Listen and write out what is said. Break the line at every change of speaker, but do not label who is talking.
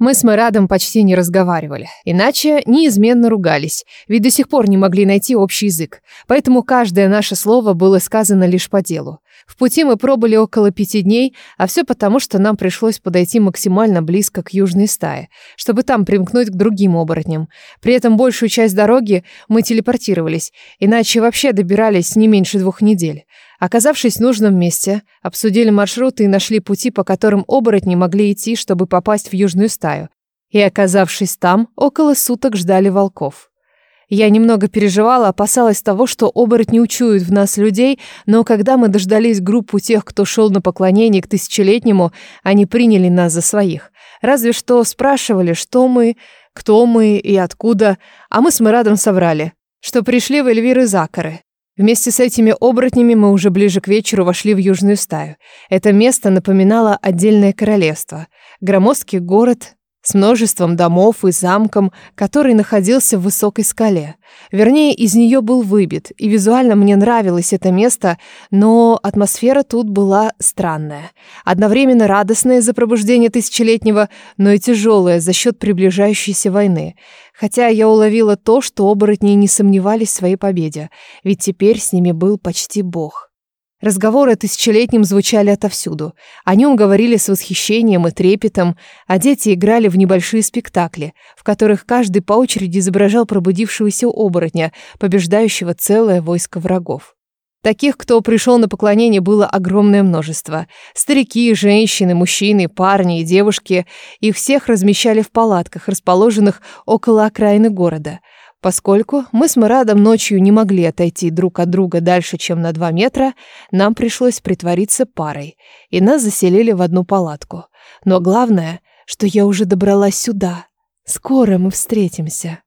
Мы с Марадом почти не разговаривали, иначе неизменно ругались, ведь до сих пор не могли найти общий язык, поэтому каждое наше слово было сказано лишь по делу. В пути мы пробыли около пяти дней, а все потому, что нам пришлось подойти максимально близко к южной стае, чтобы там примкнуть к другим оборотням. При этом большую часть дороги мы телепортировались, иначе вообще добирались не меньше двух недель. Оказавшись в нужном месте, обсудили маршруты и нашли пути, по которым оборотни могли идти, чтобы попасть в южную стаю. И оказавшись там, около суток ждали волков. Я немного переживала, опасалась того, что оборотни учуют в нас людей, но когда мы дождались группу тех, кто шел на поклонение к тысячелетнему, они приняли нас за своих. Разве что спрашивали, что мы, кто мы и откуда, а мы с Мирадом соврали, что пришли в Эльвиры Закары. Вместе с этими оборотнями мы уже ближе к вечеру вошли в южную стаю. Это место напоминало отдельное королевство. Громоздкий город, с множеством домов и замком, который находился в высокой скале. Вернее, из нее был выбит, и визуально мне нравилось это место, но атмосфера тут была странная. Одновременно радостная за пробуждение тысячелетнего, но и тяжелая за счет приближающейся войны. Хотя я уловила то, что оборотни не сомневались в своей победе, ведь теперь с ними был почти бог. Разговоры о тысячелетнем звучали отовсюду. О нем говорили с восхищением и трепетом, а дети играли в небольшие спектакли, в которых каждый по очереди изображал пробудившегося оборотня, побеждающего целое войско врагов. Таких, кто пришел на поклонение, было огромное множество. Старики, женщины, мужчины, парни и девушки. Их всех размещали в палатках, расположенных около окраины города – Поскольку мы с Мирадом ночью не могли отойти друг от друга дальше, чем на два метра, нам пришлось притвориться парой, и нас заселили в одну палатку. Но главное, что я уже добралась сюда. Скоро мы встретимся.